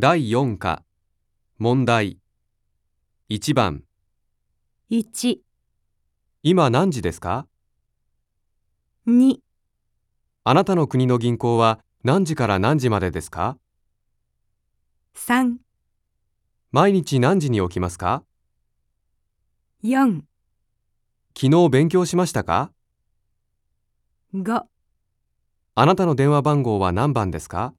第4課。問題。1番。1、今何時ですか？2、あなたの国の銀行は何時から何時までですか？3、毎日何時に起きますか？4、昨日勉強しましたか？5あなたの電話番号は何番ですか？